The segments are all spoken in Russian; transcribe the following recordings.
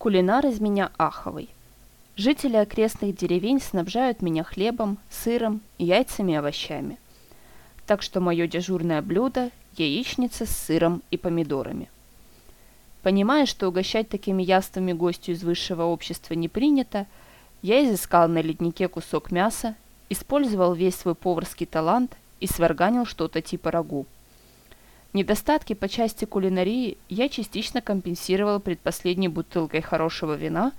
Кулинар из меня аховый. Жители окрестных деревень снабжают меня хлебом, сыром, яйцами и овощами. Так что мое дежурное блюдо – яичница с сыром и помидорами. Понимая, что угощать такими яствами гостю из высшего общества не принято, я изыскал на леднике кусок мяса, использовал весь свой поварский талант и сварганил что-то типа рагу. Недостатки по части кулинарии я частично компенсировал предпоследней бутылкой хорошего вина,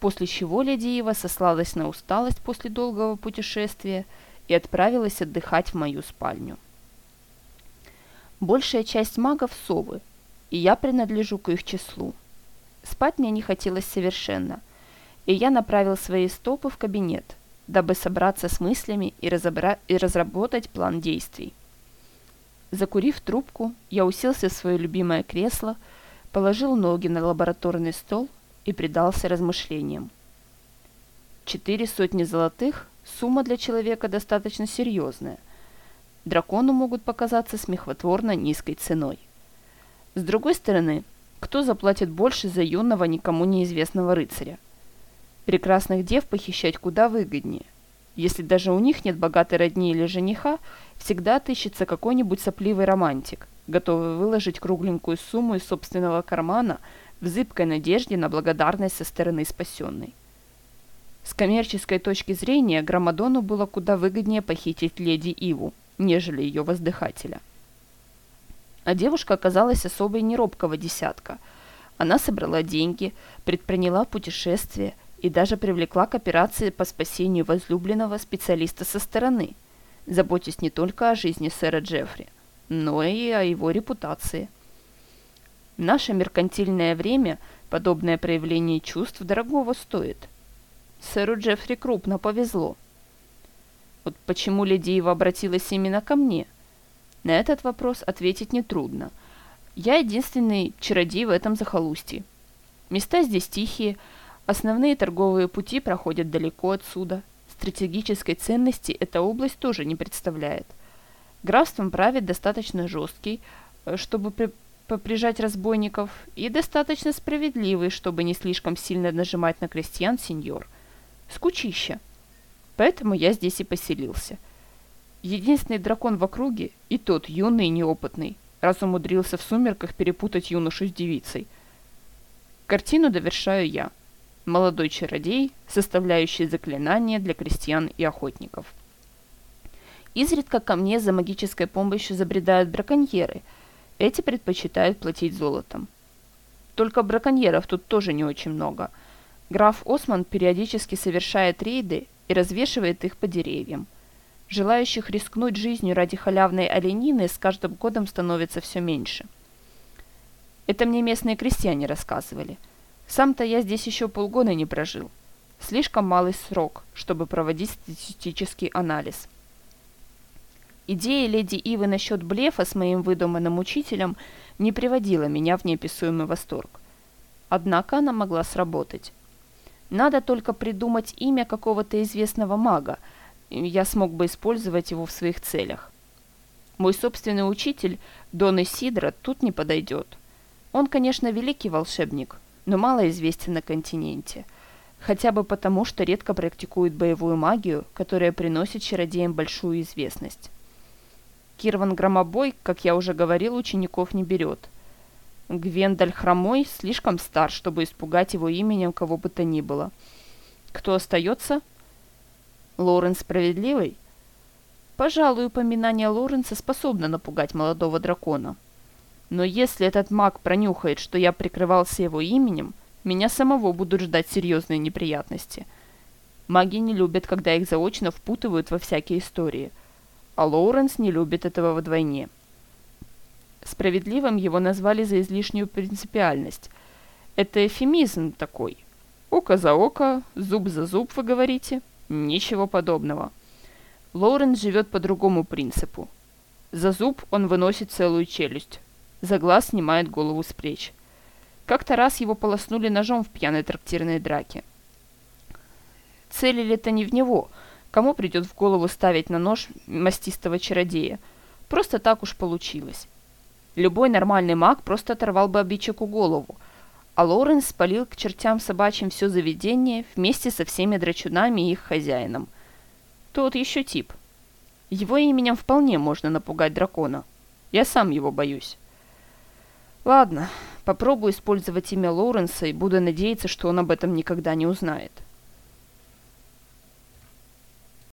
после чего леди Ива сослалась на усталость после долгого путешествия и отправилась отдыхать в мою спальню. Большая часть магов – совы, и я принадлежу к их числу. Спать мне не хотелось совершенно, и я направил свои стопы в кабинет, дабы собраться с мыслями и, разобра... и разработать план действий. Закурив трубку, я уселся в свое любимое кресло, положил ноги на лабораторный стол и предался размышлениям. Четыре сотни золотых – сумма для человека достаточно серьезная – дракону могут показаться смехотворно низкой ценой. С другой стороны, кто заплатит больше за юного никому неизвестного рыцаря? Прекрасных дев похищать куда выгоднее. Если даже у них нет богатой родни или жениха, всегда отыщется какой-нибудь сопливый романтик, готовый выложить кругленькую сумму из собственного кармана в зыбкой надежде на благодарность со стороны спасенной. С коммерческой точки зрения Громадону было куда выгоднее похитить леди Иву, нежели ее воздыхателя. А девушка оказалась особой неробкого десятка. Она собрала деньги, предприняла путешествие и даже привлекла к операции по спасению возлюбленного специалиста со стороны, заботясь не только о жизни сэра Джеффри, но и о его репутации. В наше меркантильное время подобное проявление чувств дорогого стоит. Сэру Джеффри крупно повезло – вот почему леди Ива обратилась именно ко мне? На этот вопрос ответить нетрудно. Я единственный чародей в этом захолустье. Места здесь тихие, основные торговые пути проходят далеко отсюда. Стратегической ценности эта область тоже не представляет. Графством правит достаточно жесткий, э, чтобы при поприжать разбойников, и достаточно справедливый, чтобы не слишком сильно нажимать на крестьян сеньор. Скучища. Поэтому я здесь и поселился. Единственный дракон в округе, и тот юный и неопытный, раз умудрился в сумерках перепутать юношу с девицей. Картину довершаю я, молодой чародей, составляющий заклинания для крестьян и охотников. Изредка ко мне за магической помощью забредают браконьеры. Эти предпочитают платить золотом. Только браконьеров тут тоже не очень много. Граф Осман периодически совершает рейды и развешивает их по деревьям. Желающих рискнуть жизнью ради халявной оленины с каждым годом становится все меньше. Это мне местные крестьяне рассказывали. Сам-то я здесь еще полгода не прожил. Слишком малый срок, чтобы проводить статистический анализ. Идея леди Ивы насчет блефа с моим выдуманным учителем не приводила меня в неописуемый восторг. Однако она могла сработать. Надо только придумать имя какого-то известного мага. Я смог бы использовать его в своих целях. Мой собственный учитель, Дон Исидро, тут не подойдет. Он, конечно, великий волшебник, но мало известен на континенте. Хотя бы потому, что редко практикует боевую магию, которая приносит чародеям большую известность. Кирван Громобой, как я уже говорил, учеников не берет – Гвендаль Хромой слишком стар, чтобы испугать его именем кого бы то ни было. Кто остается? Лоренс Справедливый? Пожалуй, упоминание Лоренса способно напугать молодого дракона. Но если этот маг пронюхает, что я прикрывался его именем, меня самого будут ждать серьезные неприятности. Маги не любят, когда их заочно впутывают во всякие истории. А Лоуренс не любит этого вдвойне. Справедливым его назвали за излишнюю принципиальность. Это эфемизм такой. Око за око, зуб за зуб, вы говорите? Ничего подобного. Лоуренс живет по другому принципу. За зуб он выносит целую челюсть. За глаз снимает голову с плеч. Как-то раз его полоснули ножом в пьяной трактирной драке. Целили-то не в него. Кому придет в голову ставить на нож мастистого чародея? Просто так уж получилось. Любой нормальный маг просто оторвал бы обидчику голову, а Лоуренс спалил к чертям собачьим все заведение вместе со всеми драчунами и их хозяином. Тот еще тип. Его именем вполне можно напугать дракона. Я сам его боюсь. Ладно, попробую использовать имя Лоуренса и буду надеяться, что он об этом никогда не узнает.